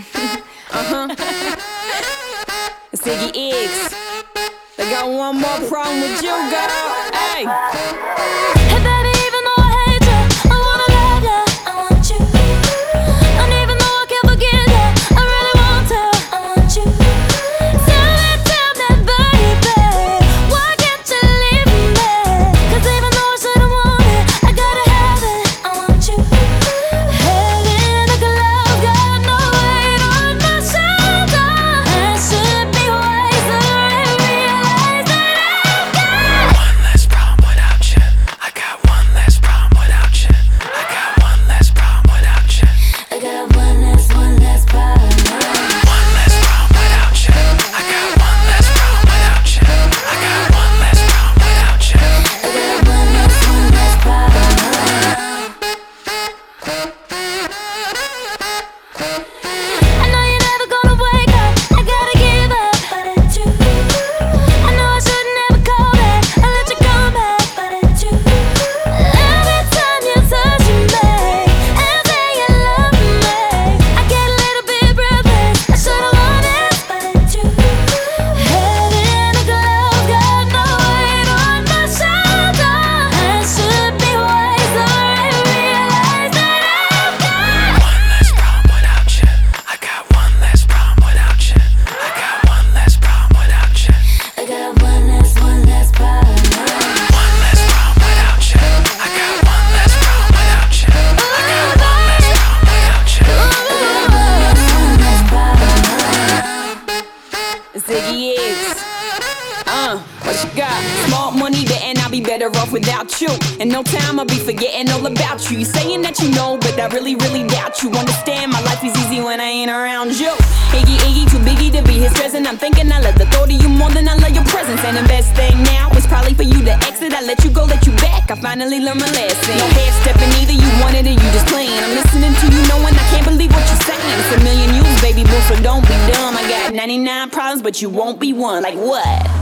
uh huh. Ziggy X. They got one more problem with you, girl. Hey. Ziggy is. Uh, what you got? Small money, then I'll be better off without you. In no time, I'll be forgetting all about you. You saying that you know, but I really, really doubt you. Understand, my life is easy when I ain't around you. Iggy, Iggy, too biggie to be his present. I'm thinking I love the thought of you more than I love your presence. And the best thing now is probably for you to exit. I let you go, let you back. I finally learned my lesson. No half stepping either, you wanted it or you problems, but you won't be one. Like what?